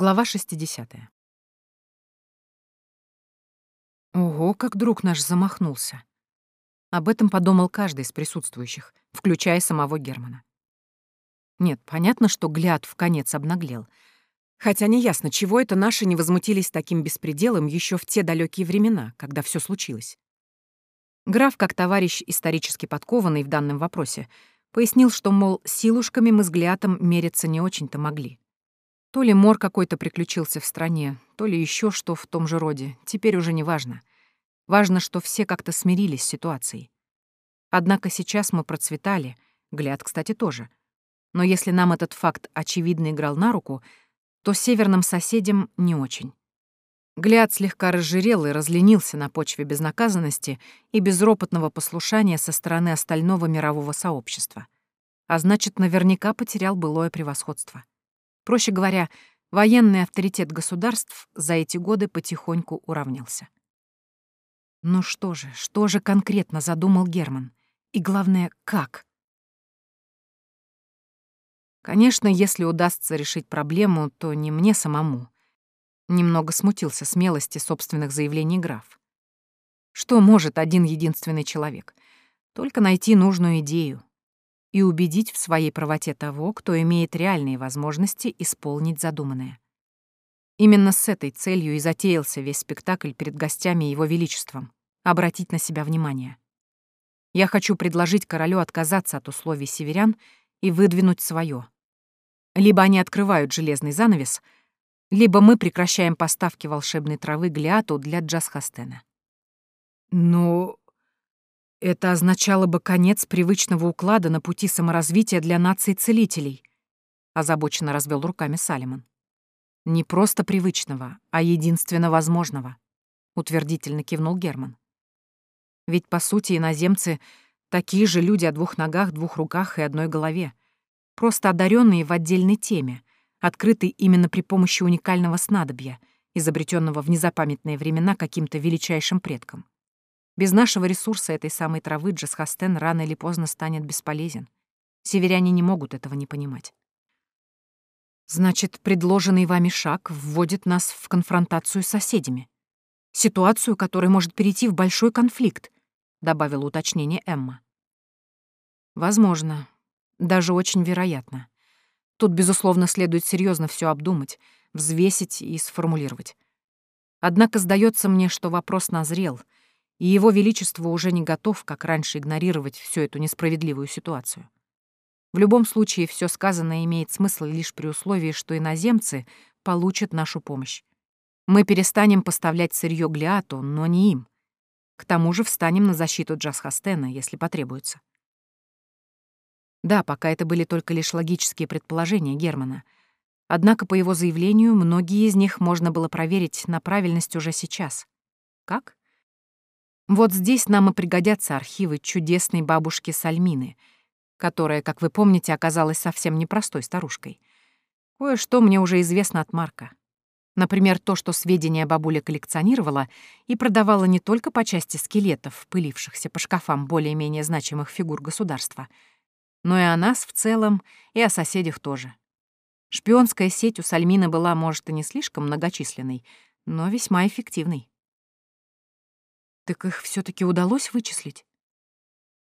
Глава 60. Ого, как друг наш замахнулся. Об этом подумал каждый из присутствующих, включая самого Германа. Нет, понятно, что Гляд в конец обнаглел. Хотя неясно, чего это наши не возмутились таким беспределом еще в те далекие времена, когда все случилось. Граф, как товарищ исторически подкованный в данном вопросе, пояснил, что, мол, силушками мы с Глядом мериться не очень-то могли. То ли мор какой-то приключился в стране, то ли еще что в том же роде, теперь уже не важно. Важно, что все как-то смирились с ситуацией. Однако сейчас мы процветали, Гляд, кстати, тоже. Но если нам этот факт очевидно играл на руку, то северным соседям не очень. Гляд слегка разжирел и разленился на почве безнаказанности и безропотного послушания со стороны остального мирового сообщества. А значит, наверняка потерял былое превосходство. Проще говоря, военный авторитет государств за эти годы потихоньку уравнялся. Ну что же, что же конкретно задумал Герман? И главное, как? Конечно, если удастся решить проблему, то не мне самому. Немного смутился смелости собственных заявлений граф. Что может один единственный человек? Только найти нужную идею, и убедить в своей правоте того, кто имеет реальные возможности исполнить задуманное. Именно с этой целью и затеялся весь спектакль перед гостями Его Величеством — обратить на себя внимание. Я хочу предложить королю отказаться от условий северян и выдвинуть свое. Либо они открывают железный занавес, либо мы прекращаем поставки волшебной травы Глиату для Джасхастена. Но это означало бы конец привычного уклада на пути саморазвития для наций целителей, озабоченно развел руками Салимон. Не просто привычного, а единственно возможного, утвердительно кивнул Герман. Ведь, по сути, иноземцы — такие же люди о двух ногах, двух руках и одной голове, просто одаренные в отдельной теме, открытые именно при помощи уникального снадобья, изобретенного в незапамятные времена каким-то величайшим предком. Без нашего ресурса этой самой травы Джасхастен рано или поздно станет бесполезен. Северяне не могут этого не понимать. Значит, предложенный вами шаг вводит нас в конфронтацию с соседями. Ситуацию, которая может перейти в большой конфликт, добавила уточнение Эмма. Возможно, даже очень вероятно. Тут, безусловно, следует серьезно все обдумать, взвесить и сформулировать. Однако сдается мне, что вопрос назрел — и его величество уже не готов, как раньше, игнорировать всю эту несправедливую ситуацию. В любом случае, все сказанное имеет смысл лишь при условии, что иноземцы получат нашу помощь. Мы перестанем поставлять сырье Глиату, но не им. К тому же встанем на защиту Джасхастена, если потребуется. Да, пока это были только лишь логические предположения Германа. Однако, по его заявлению, многие из них можно было проверить на правильность уже сейчас. Как? Вот здесь нам и пригодятся архивы чудесной бабушки Сальмины, которая, как вы помните, оказалась совсем непростой старушкой. Кое-что мне уже известно от Марка. Например, то, что сведения бабуля коллекционировала и продавала не только по части скелетов, пылившихся по шкафам более-менее значимых фигур государства, но и о нас в целом, и о соседях тоже. Шпионская сеть у Сальмины была, может, и не слишком многочисленной, но весьма эффективной. Так их все таки удалось вычислить?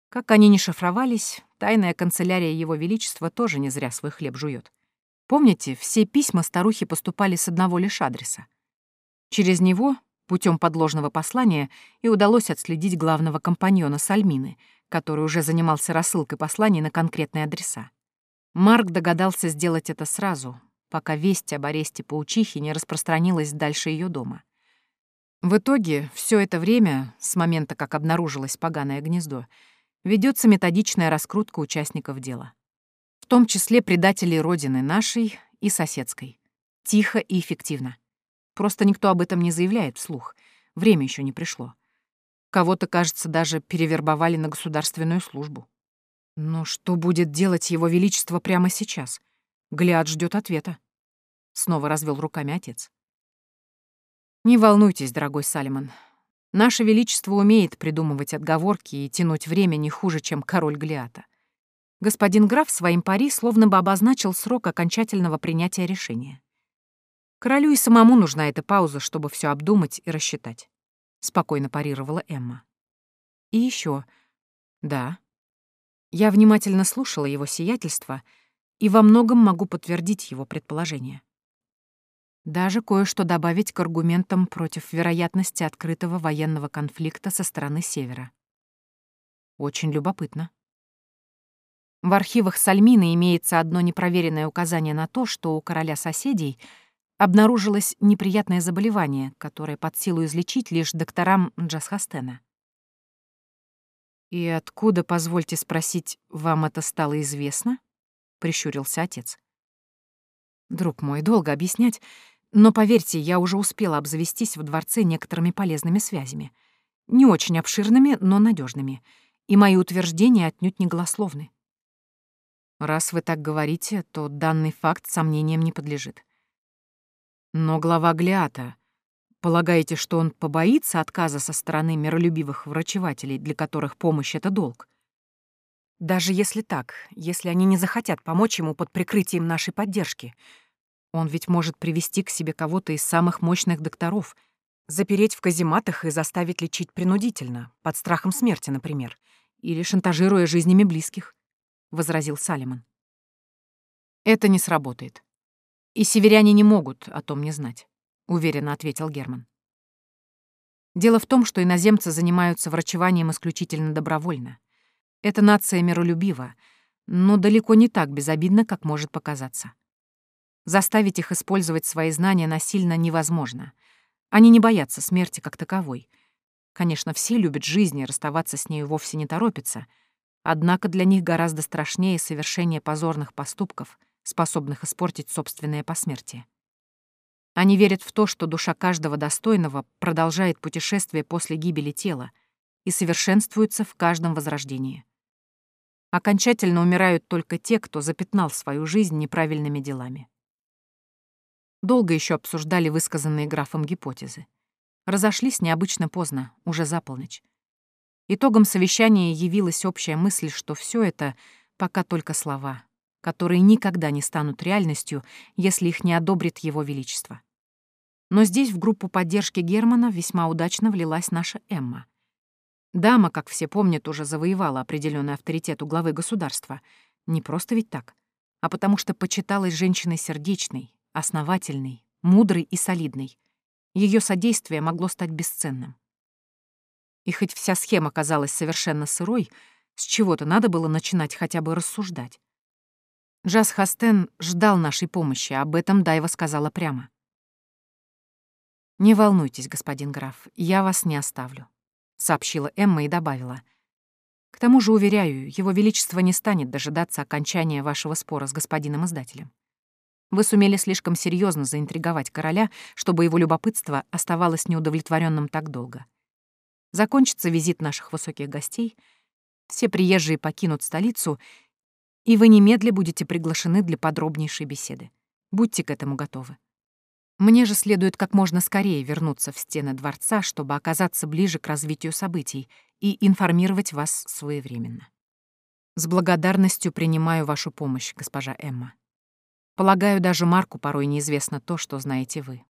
Как они не шифровались, тайная канцелярия Его Величества тоже не зря свой хлеб жует. Помните, все письма старухи поступали с одного лишь адреса. Через него, путем подложного послания, и удалось отследить главного компаньона Сальмины, который уже занимался рассылкой посланий на конкретные адреса. Марк догадался сделать это сразу, пока весть об аресте паучихи не распространилась дальше ее дома. В итоге все это время, с момента, как обнаружилось поганое гнездо, ведется методичная раскрутка участников дела. В том числе предателей Родины нашей и соседской. Тихо и эффективно. Просто никто об этом не заявляет вслух. Время еще не пришло. Кого-то, кажется, даже перевербовали на государственную службу. Но что будет делать его величество прямо сейчас? Гляд ждет ответа. Снова развел руками отец. Не волнуйтесь, дорогой Салимон. Наше Величество умеет придумывать отговорки и тянуть время не хуже, чем король Глиата. Господин граф своим пари словно бы обозначил срок окончательного принятия решения. Королю и самому нужна эта пауза, чтобы все обдумать и рассчитать. Спокойно парировала Эмма. И еще, да, я внимательно слушала его сиятельство и во многом могу подтвердить его предположение. Даже кое-что добавить к аргументам против вероятности открытого военного конфликта со стороны Севера. Очень любопытно. В архивах Сальмины имеется одно непроверенное указание на то, что у короля соседей обнаружилось неприятное заболевание, которое под силу излечить лишь докторам Джасхастена. «И откуда, позвольте спросить, вам это стало известно?» — прищурился отец. «Друг мой, долго объяснять, но поверьте, я уже успела обзавестись в дворце некоторыми полезными связями. Не очень обширными, но надежными. И мои утверждения отнюдь не голословны. Раз вы так говорите, то данный факт сомнениям не подлежит. Но глава Глиата, полагаете, что он побоится отказа со стороны миролюбивых врачевателей, для которых помощь — это долг? Даже если так, если они не захотят помочь ему под прикрытием нашей поддержки — он ведь может привести к себе кого-то из самых мощных докторов, запереть в казематах и заставить лечить принудительно, под страхом смерти, например, или шантажируя жизнями близких», — возразил Салиман. «Это не сработает. И северяне не могут о том не знать», — уверенно ответил Герман. Дело в том, что иноземцы занимаются врачеванием исключительно добровольно. Эта нация миролюбива, но далеко не так безобидна, как может показаться. Заставить их использовать свои знания насильно невозможно. Они не боятся смерти как таковой. Конечно, все любят жизнь и расставаться с нею вовсе не торопятся, однако для них гораздо страшнее совершение позорных поступков, способных испортить собственное посмертие. Они верят в то, что душа каждого достойного продолжает путешествие после гибели тела и совершенствуется в каждом возрождении. Окончательно умирают только те, кто запятнал свою жизнь неправильными делами. Долго еще обсуждали высказанные графом гипотезы. Разошлись необычно поздно, уже за полночь. Итогом совещания явилась общая мысль, что все это пока только слова, которые никогда не станут реальностью, если их не одобрит его величество. Но здесь в группу поддержки Германа весьма удачно влилась наша Эмма. Дама, как все помнят, уже завоевала определенный авторитет у главы государства. Не просто ведь так, а потому что почиталась женщиной сердечной, основательный, мудрый и солидный. Ее содействие могло стать бесценным. И хоть вся схема казалась совершенно сырой, с чего-то надо было начинать хотя бы рассуждать. Джаз Хастен ждал нашей помощи, об этом Дайва сказала прямо. «Не волнуйтесь, господин граф, я вас не оставлю», — сообщила Эмма и добавила. «К тому же, уверяю, его величество не станет дожидаться окончания вашего спора с господином издателем. Вы сумели слишком серьезно заинтриговать короля, чтобы его любопытство оставалось неудовлетворенным так долго. Закончится визит наших высоких гостей, все приезжие покинут столицу, и вы немедля будете приглашены для подробнейшей беседы. Будьте к этому готовы. Мне же следует как можно скорее вернуться в стены дворца, чтобы оказаться ближе к развитию событий и информировать вас своевременно. С благодарностью принимаю вашу помощь, госпожа Эмма. Полагаю, даже Марку порой неизвестно то, что знаете вы.